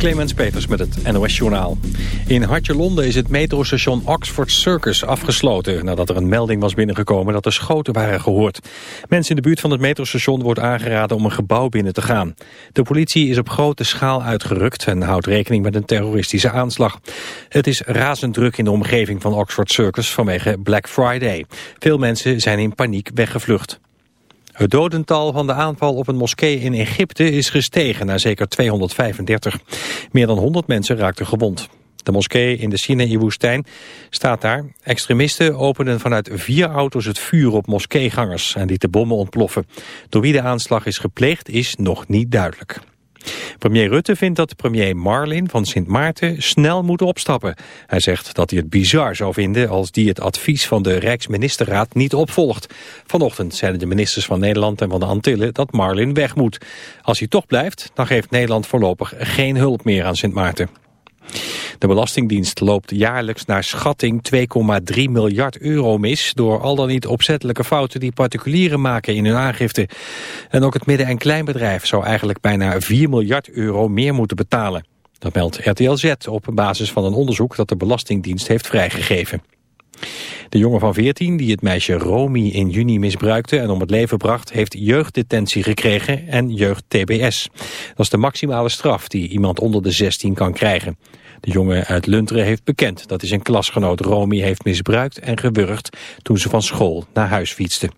Clemens Peters met het NOS Journaal. In Hartje Londen is het metrostation Oxford Circus afgesloten... nadat er een melding was binnengekomen dat er schoten waren gehoord. Mensen in de buurt van het metrostation wordt aangeraden om een gebouw binnen te gaan. De politie is op grote schaal uitgerukt en houdt rekening met een terroristische aanslag. Het is razend druk in de omgeving van Oxford Circus vanwege Black Friday. Veel mensen zijn in paniek weggevlucht. Het dodental van de aanval op een moskee in Egypte is gestegen naar zeker 235. Meer dan 100 mensen raakten gewond. De moskee in de Sinaï-woestijn staat daar. Extremisten openden vanuit vier auto's het vuur op moskeegangers en lieten bommen ontploffen. Door wie de aanslag is gepleegd is nog niet duidelijk. Premier Rutte vindt dat premier Marlin van Sint Maarten snel moet opstappen. Hij zegt dat hij het bizar zou vinden als die het advies van de Rijksministerraad niet opvolgt. Vanochtend zeiden de ministers van Nederland en van de Antillen dat Marlin weg moet. Als hij toch blijft, dan geeft Nederland voorlopig geen hulp meer aan Sint Maarten. De Belastingdienst loopt jaarlijks naar schatting 2,3 miljard euro mis... door al dan niet opzettelijke fouten die particulieren maken in hun aangifte. En ook het midden- en kleinbedrijf zou eigenlijk bijna 4 miljard euro meer moeten betalen. Dat meldt RTL Z op basis van een onderzoek dat de Belastingdienst heeft vrijgegeven. De jongen van 14, die het meisje Romy in juni misbruikte en om het leven bracht, heeft jeugddetentie gekregen en jeugd-TBS. Dat is de maximale straf die iemand onder de 16 kan krijgen. De jongen uit Lunteren heeft bekend dat hij zijn klasgenoot Romy heeft misbruikt en gewurgd toen ze van school naar huis fietste.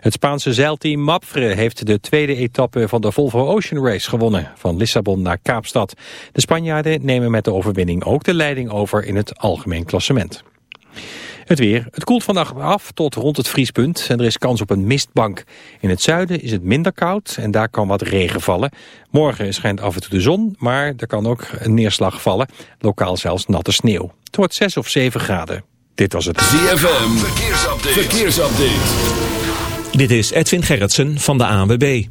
Het Spaanse zeilteam Mapfre heeft de tweede etappe van de Volvo Ocean Race gewonnen, van Lissabon naar Kaapstad. De Spanjaarden nemen met de overwinning ook de leiding over in het algemeen klassement. Het weer. Het koelt vannacht af tot rond het vriespunt en er is kans op een mistbank. In het zuiden is het minder koud en daar kan wat regen vallen. Morgen schijnt af en toe de zon, maar er kan ook een neerslag vallen. Lokaal zelfs natte sneeuw. Het wordt 6 of 7 graden. Dit was het ZFM. Verkeersupdate. Verkeersupdate. Dit is Edwin Gerritsen van de ANWB.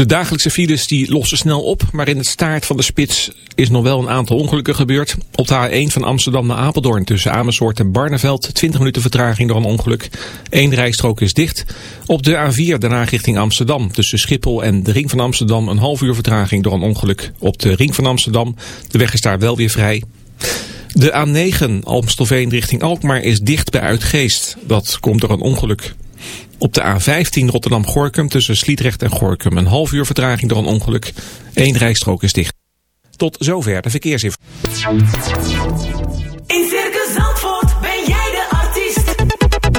De dagelijkse files die lossen snel op, maar in het staart van de spits is nog wel een aantal ongelukken gebeurd. Op de A1 van Amsterdam naar Apeldoorn tussen Amersfoort en Barneveld 20 minuten vertraging door een ongeluk. Eén rijstrook is dicht. Op de A4 daarna richting Amsterdam tussen Schiphol en de Ring van Amsterdam een half uur vertraging door een ongeluk. Op de Ring van Amsterdam, de weg is daar wel weer vrij. De A9 Amstelveen richting Alkmaar is dicht bij Uitgeest. Dat komt door een ongeluk. Op de A15 Rotterdam-Gorkum tussen Sliedrecht en Gorkum een half uur vertraging door een ongeluk. Eén rijstrook is dicht. Tot zover de verkeersinformatie. In Circus Zandvoort ben jij de artiest.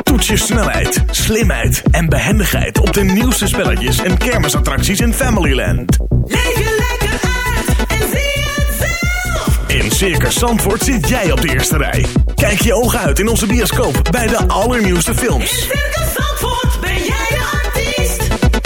Toets je snelheid, slimheid en behendigheid op de nieuwste spelletjes en kermisattracties in Familyland. Leef je lekker uit en zie het zelf. In Circus Zandvoort zit jij op de eerste rij. Kijk je ogen uit in onze bioscoop bij de allernieuwste films. In Circus Zandvoort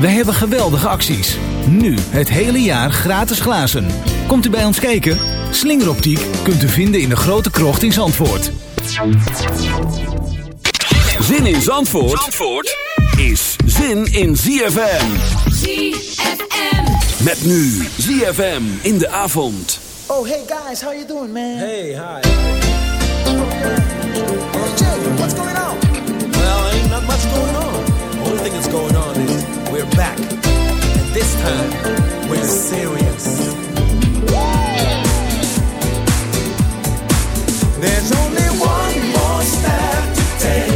Wij hebben geweldige acties. Nu het hele jaar gratis glazen. Komt u bij ons kijken? Slingeroptiek kunt u vinden in de grote krocht in Zandvoort. Zin in Zandvoort, Zandvoort is zin in ZFM. ZFM. Met nu ZFM in de avond. Oh, hey guys, how you doing, man? Hey, hi. Hey, Jay, what's going on? Well, ain't not much going on. The only thing that's going on is we're back. And this time, we're serious. There's only one more step to take.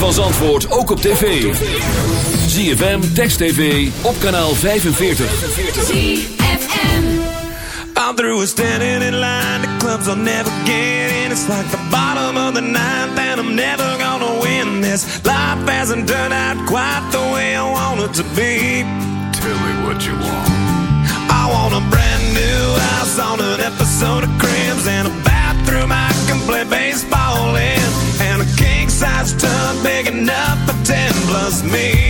van Zandvoort ook op tv. ZFM, Text TV, op kanaal 45. ZFM. I'm through standing in line. The clubs I'll never get in. It's like the bottom of the ninth, and I'm never gonna win this. Life hasn't turned out quite the way I want it to be. Tell me what you want. I want a brand new house on an episode of me.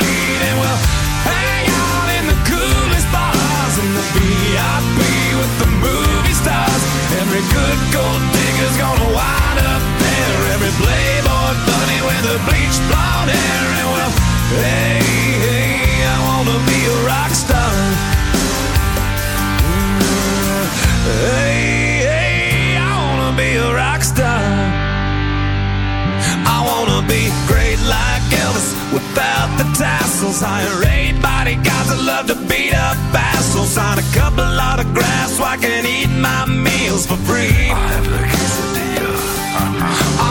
bleached blonde hair. And well, hey, hey, I wanna be a rock star. Mm, Hey, hey, I wanna be a rock star. I wanna be great like Elvis without the tassels. Hire eight bodyguards that love to beat up assholes. Sign a couple autographs so I can eat my meals for free. I'm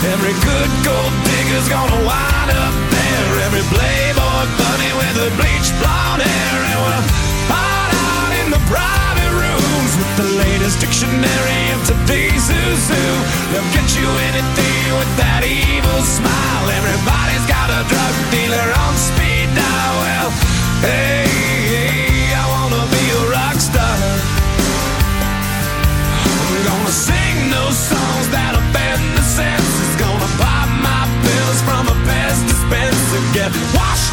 Every good gold digger's gonna wind up there. Every playboy bunny with a bleached blonde hair and we'll hide out in the private rooms with the latest dictionary of today's who. They'll get you anything with that evil smile.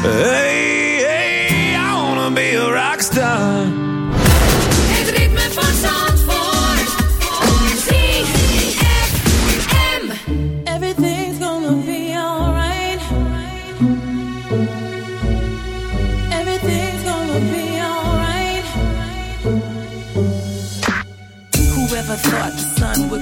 Hey,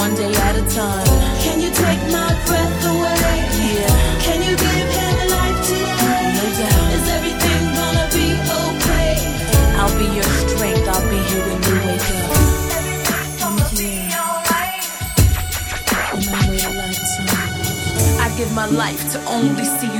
One day at a time. Can you take my breath away? Yeah. Can you give him life today? No doubt. Is everything gonna be okay? I'll be your strength. I'll be here when you wake up. And I wait a lifetime. I give my life to only see you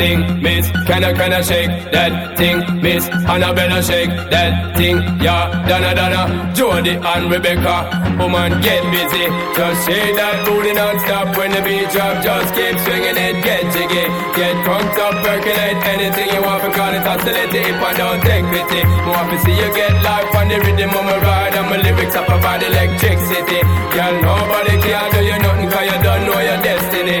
Thing, miss. Can I, can I shake that thing, miss? Annabella shake that thing, yeah. Donna, Donna, Jody and Rebecca. Woman, get busy. Just shake that booty non-stop when the beat drop. Just keep swinging it, get jiggy. Get crunked up, percolate anything you want. Because it's oscillating if I don't take pity. More to see you get life on the rhythm of my ride. And my lyrics up about electricity. Girl, nobody can do you nothing cause you don't know your destiny.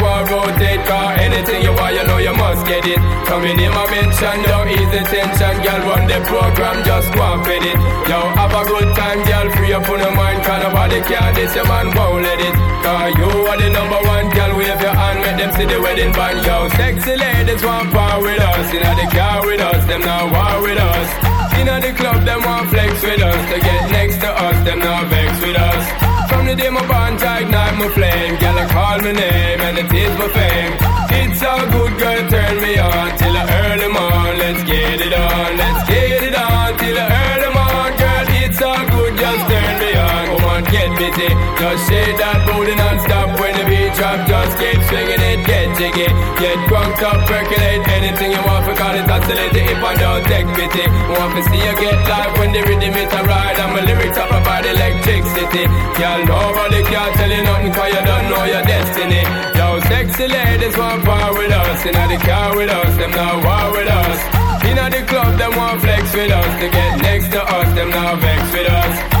anything you want, you know you must get it. Coming in my mention, don't ease the tension. Girl, run the program, just go and fit it. Yo, have a good time, girl, free up on your mind. Cause nobody can this, your man won't let it. Cause you are the number one, girl, wave your hand, make them see the wedding band. Yo, sexy ladies want power with us. Inna the car with us, them not war with us. Inna the club, them want flex with us. To get next to us, them not vex with us. From the day my bond, ignite my flame. Girl, I call my name and it is my fame. It's all good, girl, turn me on till I early morn. Let's get it on, let's get it on till I early morn. Girl, it's all good, just turn me on. Come on, get busy. Just shake that booty the beat drop. Just keep swinging it, get jiggy. Get drunk up, percolate anything you want. Because it's oscillating if I don't take pity. Want to see you get live when the rhythm is a ride. And my lyrics up about electricity. Girl, nobody can tell you nothing cause you don't know your destiny. Yo, sexy ladies want power with us. Inna the car with us, them not war with us. Inna the club, them want flex with us. To get next to us, them not vex with us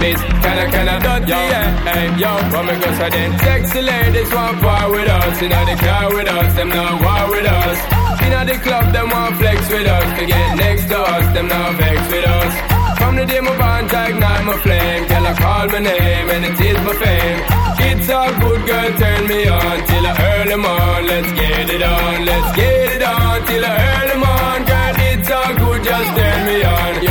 miss. Kinda, kinda, dirty, yeah. Hey, yo, what me go say then? Sexy ladies want part with us, inna the car with us, them not war with us. Inna the club, them want flex with us. To get next to us, them not vex with us. From the day my bond I ignite my flame Girl, I call my name and it is my fame It's all good, girl, turn me on Till I early morn, let's get it on Let's get it on till I early morn Girl, it's all good, just turn me on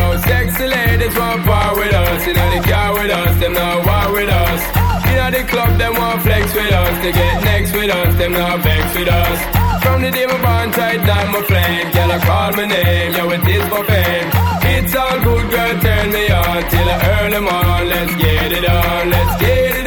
Sexy want part with us. Inna the car with us, them not war with us. Inna the club, them want flex with us. To get next with us, them not vex with us. From the day my bond tight, down my flame. Girl, I call my name, yeah with it is my fame. It's all good, girl, turn me on till I earn them on. Let's get it on, let's get it on